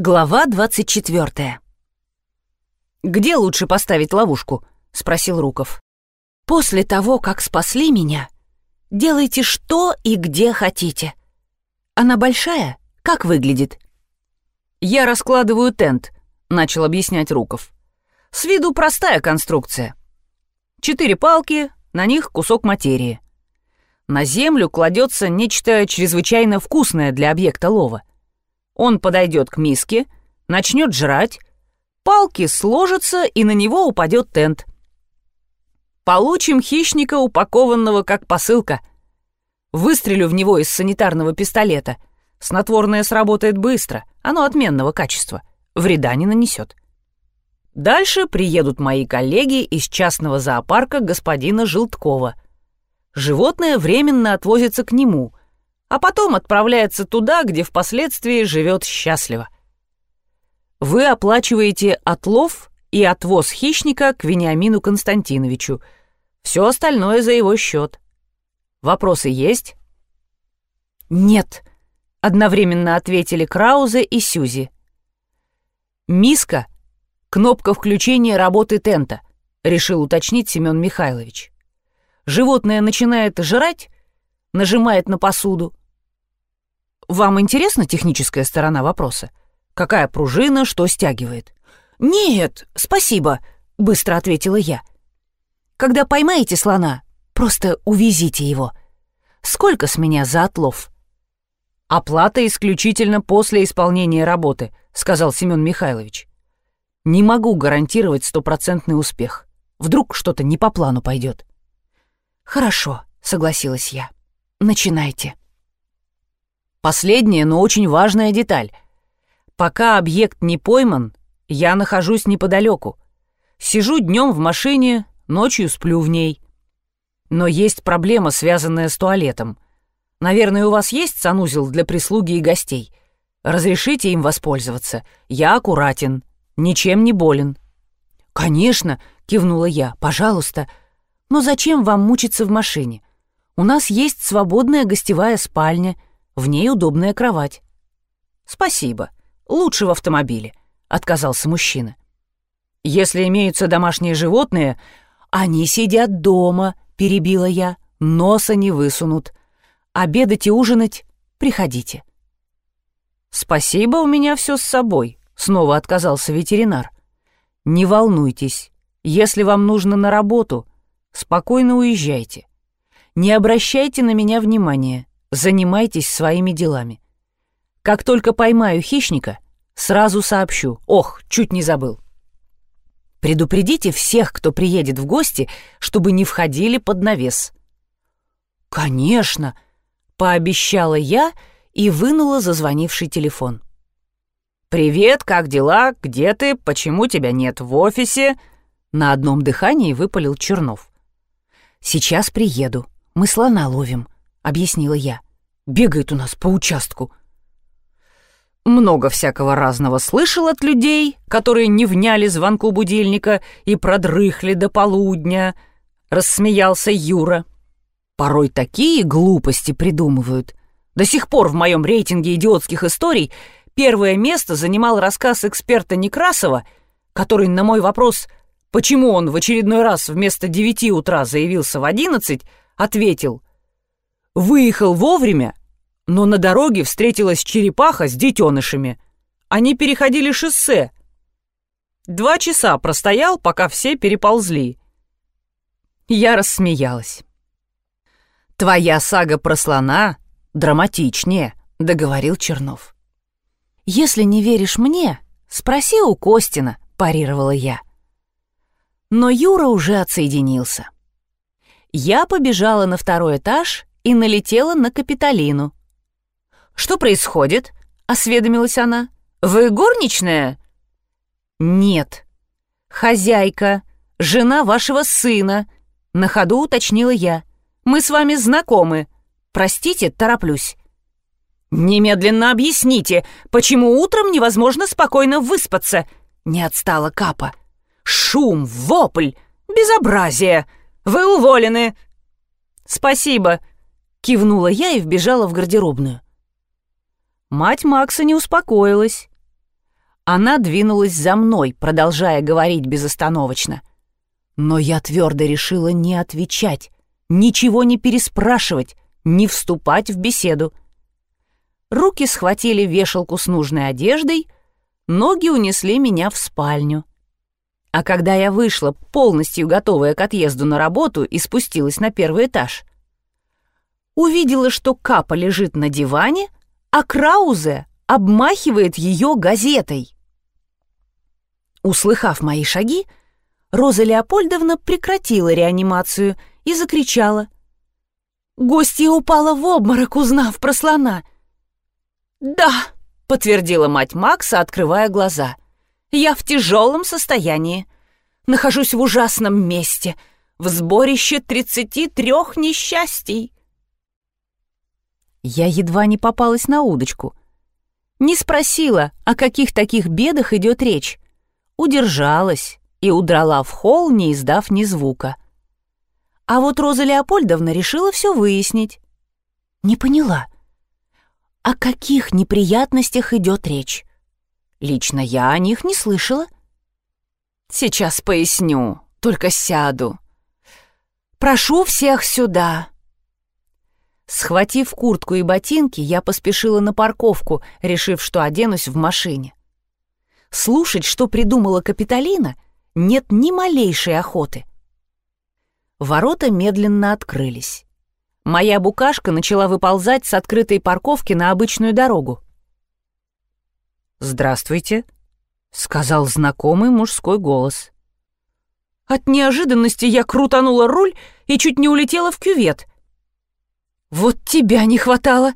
Глава 24. «Где лучше поставить ловушку?» — спросил Руков. «После того, как спасли меня, делайте что и где хотите. Она большая? Как выглядит?» «Я раскладываю тент», — начал объяснять Руков. «С виду простая конструкция. Четыре палки, на них кусок материи. На землю кладется нечто чрезвычайно вкусное для объекта лова. Он подойдет к миске, начнет жрать, палки сложатся, и на него упадет тент. Получим хищника, упакованного как посылка. Выстрелю в него из санитарного пистолета. Снотворное сработает быстро, оно отменного качества, вреда не нанесет. Дальше приедут мои коллеги из частного зоопарка господина Желткова. Животное временно отвозится к нему, а потом отправляется туда, где впоследствии живет счастливо. Вы оплачиваете отлов и отвоз хищника к Вениамину Константиновичу. Все остальное за его счет. Вопросы есть? Нет, одновременно ответили Краузе и Сюзи. Миска — кнопка включения работы тента, решил уточнить Семен Михайлович. Животное начинает жрать, нажимает на посуду, вам интересна техническая сторона вопроса? Какая пружина, что стягивает? Нет, спасибо, быстро ответила я. Когда поймаете слона, просто увезите его. Сколько с меня за отлов? Оплата исключительно после исполнения работы, сказал Семен Михайлович. Не могу гарантировать стопроцентный успех. Вдруг что-то не по плану пойдет. Хорошо, согласилась я. Начинайте. Последняя, но очень важная деталь. Пока объект не пойман, я нахожусь неподалеку. Сижу днем в машине, ночью сплю в ней. Но есть проблема, связанная с туалетом. Наверное, у вас есть санузел для прислуги и гостей. Разрешите им воспользоваться. Я аккуратен, ничем не болен. «Конечно», — кивнула я, — «пожалуйста. Но зачем вам мучиться в машине? У нас есть свободная гостевая спальня — в ней удобная кровать. «Спасибо. Лучше в автомобиле», — отказался мужчина. «Если имеются домашние животные, они сидят дома», — перебила я. «Носа не высунут. Обедать и ужинать приходите». «Спасибо, у меня все с собой», — снова отказался ветеринар. «Не волнуйтесь. Если вам нужно на работу, спокойно уезжайте. Не обращайте на меня внимания. Занимайтесь своими делами. Как только поймаю хищника, сразу сообщу. Ох, чуть не забыл. Предупредите всех, кто приедет в гости, чтобы не входили под навес. Конечно, пообещала я и вынула зазвонивший телефон. «Привет, как дела? Где ты? Почему тебя нет в офисе?» На одном дыхании выпалил Чернов. «Сейчас приеду. Мы слона ловим», — объяснила я. «Бегает у нас по участку». Много всякого разного слышал от людей, которые не вняли звонку будильника и продрыхли до полудня, рассмеялся Юра. Порой такие глупости придумывают. До сих пор в моем рейтинге идиотских историй первое место занимал рассказ эксперта Некрасова, который на мой вопрос, почему он в очередной раз вместо девяти утра заявился в одиннадцать, ответил Выехал вовремя, но на дороге встретилась черепаха с детенышами. Они переходили шоссе. Два часа простоял, пока все переползли. Я рассмеялась. «Твоя сага про слона драматичнее», — договорил Чернов. «Если не веришь мне, спроси у Костина», — парировала я. Но Юра уже отсоединился. Я побежала на второй этаж и налетела на Капитолину. «Что происходит?» — осведомилась она. «Вы горничная?» «Нет. Хозяйка, жена вашего сына», — на ходу уточнила я. «Мы с вами знакомы. Простите, тороплюсь». «Немедленно объясните, почему утром невозможно спокойно выспаться?» — не отстала Капа. «Шум, вопль, безобразие! Вы уволены!» «Спасибо», Кивнула я и вбежала в гардеробную. Мать Макса не успокоилась. Она двинулась за мной, продолжая говорить безостановочно. Но я твердо решила не отвечать, ничего не переспрашивать, не вступать в беседу. Руки схватили вешалку с нужной одеждой, ноги унесли меня в спальню. А когда я вышла, полностью готовая к отъезду на работу, и спустилась на первый этаж, увидела, что Капа лежит на диване, а Краузе обмахивает ее газетой. Услыхав мои шаги, Роза Леопольдовна прекратила реанимацию и закричала. Гостья упала в обморок, узнав про слона. «Да», — подтвердила мать Макса, открывая глаза. «Я в тяжелом состоянии. Нахожусь в ужасном месте, в сборище тридцати трех несчастий». Я едва не попалась на удочку. Не спросила, о каких таких бедах идет речь. Удержалась и удрала в холл, не издав ни звука. А вот Роза Леопольдовна решила все выяснить. Не поняла, о каких неприятностях идет речь. Лично я о них не слышала. Сейчас поясню, только сяду. Прошу всех сюда. Схватив куртку и ботинки, я поспешила на парковку, решив, что оденусь в машине. Слушать, что придумала Капитолина, нет ни малейшей охоты. Ворота медленно открылись. Моя букашка начала выползать с открытой парковки на обычную дорогу. «Здравствуйте», — сказал знакомый мужской голос. От неожиданности я крутанула руль и чуть не улетела в кювет. «Вот тебя не хватало!»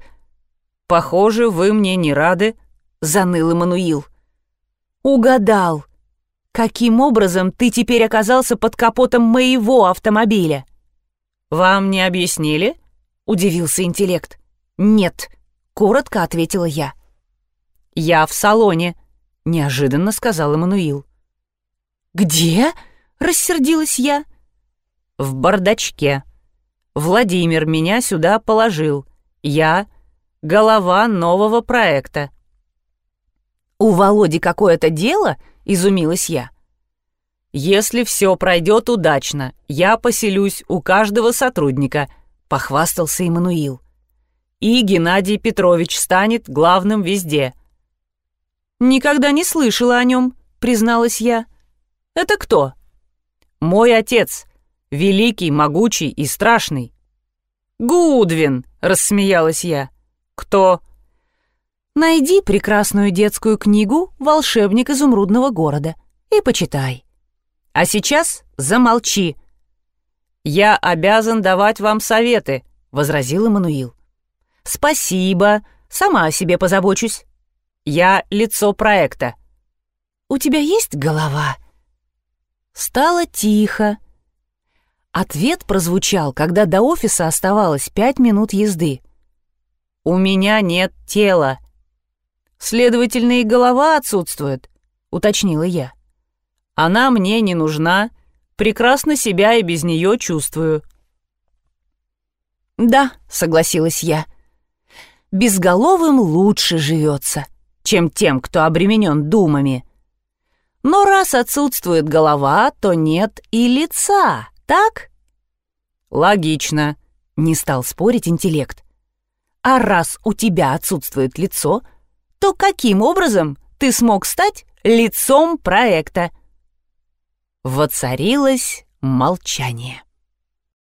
«Похоже, вы мне не рады», — заныл Эммануил. «Угадал. Каким образом ты теперь оказался под капотом моего автомобиля?» «Вам не объяснили?» — удивился интеллект. «Нет», — коротко ответила я. «Я в салоне», — неожиданно сказал Эммануил. «Где?» — рассердилась я. «В бардачке. Владимир меня сюда положил. Я — голова нового проекта». «У Володи какое-то дело?» — изумилась я. «Если все пройдет удачно, я поселюсь у каждого сотрудника», — похвастался Иммануил. «И Геннадий Петрович станет главным везде». «Никогда не слышала о нем», — призналась я. «Это кто?» «Мой отец, великий, могучий и страшный». «Гудвин», — рассмеялась я. «Кто?» Найди прекрасную детскую книгу «Волшебник изумрудного города» и почитай. А сейчас замолчи. «Я обязан давать вам советы», — возразил Эммануил. «Спасибо, сама о себе позабочусь. Я лицо проекта». «У тебя есть голова?» Стало тихо. Ответ прозвучал, когда до офиса оставалось пять минут езды. «У меня нет тела», Следовательно, и голова отсутствует, уточнила я. Она мне не нужна, прекрасно себя и без нее чувствую. Да, согласилась я. Безголовым лучше живется, чем тем, кто обременен думами. Но раз отсутствует голова, то нет и лица, так? Логично, не стал спорить интеллект. А раз у тебя отсутствует лицо, то каким образом ты смог стать лицом проекта? Воцарилось молчание.